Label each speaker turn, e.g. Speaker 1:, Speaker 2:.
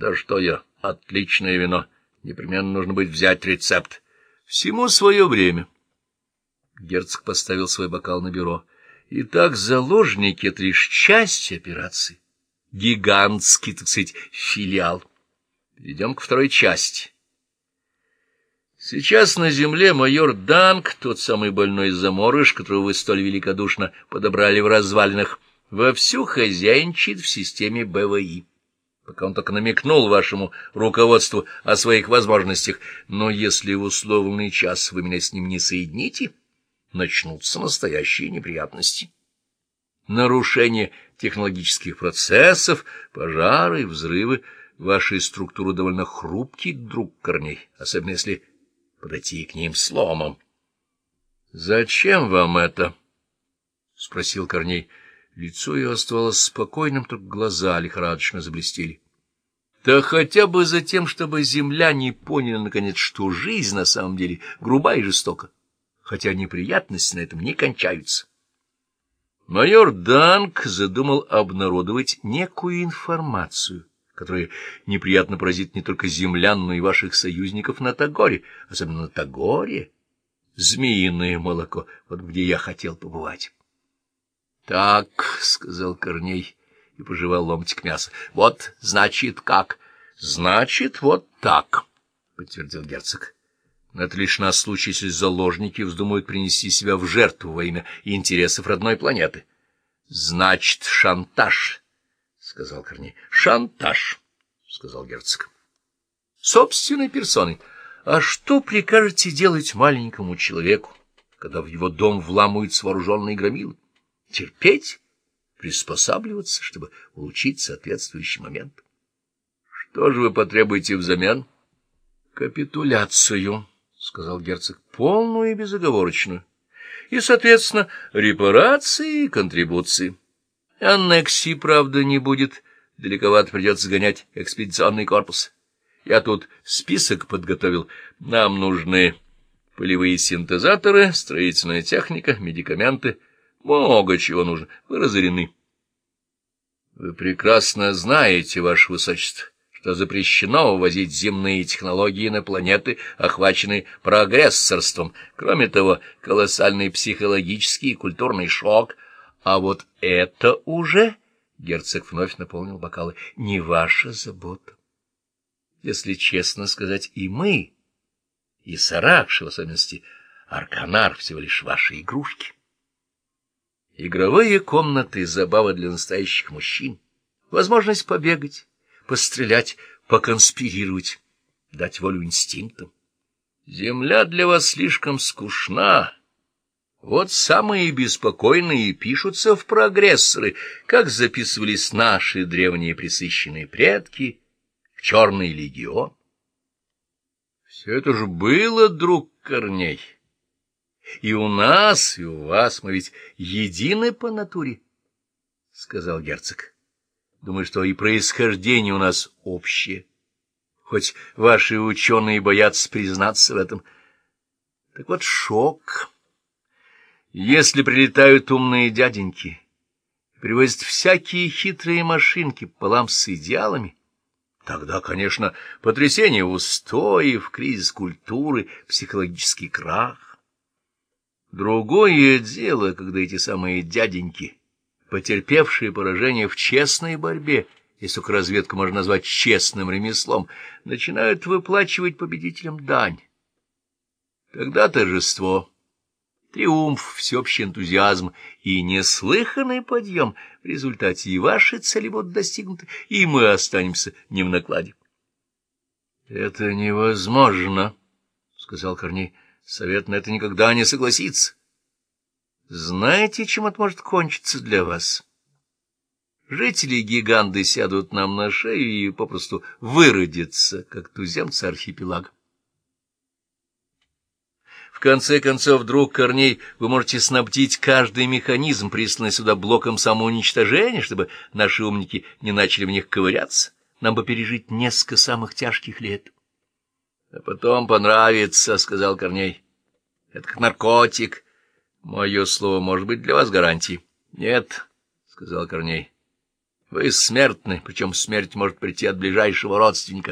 Speaker 1: Да что я, отличное вино. Непременно нужно будет взять рецепт. Всему свое время. Герцог поставил свой бокал на бюро. Итак, заложники — это лишь часть операции. Гигантский, так сказать, филиал. Перейдем к второй части. Сейчас на земле майор Данк, тот самый больной заморыш, которого вы столь великодушно подобрали в развалинах, вовсю хозяйничает в системе БВИ. Пока он только намекнул вашему руководству о своих возможностях, но если в условный час вы меня с ним не соедините начнутся настоящие неприятности. Нарушение технологических процессов, пожары, взрывы. Ваши структуры довольно хрупкий друг корней, особенно если подойти к ним сломом. — Зачем вам это? — спросил Корней. Лицо ее оставалось спокойным, только глаза лихорадочно заблестели. — Да хотя бы за тем, чтобы земляне поняли, наконец, что жизнь на самом деле груба и жестока хотя неприятности на этом не кончаются. Майор Данк задумал обнародовать некую информацию, которая неприятно поразит не только землян, но и ваших союзников на Тагоре, особенно на Тагоре. Змеиное молоко, вот где я хотел побывать. — Так, — сказал Корней и пожевал ломтик мяса. — Вот, значит, как? — Значит, вот так, — подтвердил герцог. Но это лишь на случай, если заложники вздумают принести себя в жертву во имя интересов родной планеты. — Значит, шантаж, — сказал Корней. — Шантаж, — сказал герцог. — Собственной персоной. А что прикажете делать маленькому человеку, когда в его дом вламываются вооруженные громилы? Терпеть? Приспосабливаться, чтобы улучшить соответствующий момент? Что же вы потребуете взамен? — Капитуляцию. — сказал герцог, — полную и безоговорочную. И, соответственно, репарации и контрибуции. Аннексии, правда, не будет. Далековато придется гонять экспедиционный корпус. Я тут список подготовил. Нам нужны полевые синтезаторы, строительная техника, медикаменты. Много чего нужно. Вы разорены. Вы прекрасно знаете, ваше высочество что запрещено увозить земные технологии на планеты, охваченные прогрессорством. Кроме того, колоссальный психологический и культурный шок. А вот это уже, — герцог вновь наполнил бокалы, — не ваша забота. Если честно сказать, и мы, и Саракши, в особенности, Арканар, всего лишь ваши игрушки. Игровые комнаты — забава для настоящих мужчин, возможность побегать, пострелять, поконспирировать, дать волю инстинктам. Земля для вас слишком скучна. Вот самые беспокойные пишутся в прогрессоры, как записывались наши древние присыщенные предки в Черный легион. Все это же было, друг Корней. И у нас, и у вас мы ведь едины по натуре, — сказал герцог. Думаю, что и происхождение у нас общее. Хоть ваши ученые боятся признаться в этом. Так вот, шок. Если прилетают умные дяденьки, привозят всякие хитрые машинки пополам с идеалами, тогда, конечно, потрясение устоев, кризис культуры, психологический крах. Другое дело, когда эти самые дяденьки — потерпевшие поражение в честной борьбе, если только разведку можно назвать честным ремеслом, начинают выплачивать победителям дань. Тогда торжество, триумф, всеобщий энтузиазм и неслыханный подъем. В результате и ваши цели будут достигнуты, и мы останемся не в накладе. — Это невозможно, — сказал Корней. — Совет на это никогда не согласится. Знаете, чем это может кончиться для вас? Жители-гиганты сядут нам на шею и попросту выродятся, как туземцы архипелага. В конце концов, друг Корней, вы можете снабдить каждый механизм, присланный сюда блоком самоуничтожения, чтобы наши умники не начали в них ковыряться. Нам бы пережить несколько самых тяжких лет. — А потом понравится, — сказал Корней. — Это как наркотик. Мое слово может быть для вас гарантией. — Нет, — сказал Корней. — Вы смертны, причем смерть может прийти от ближайшего родственника.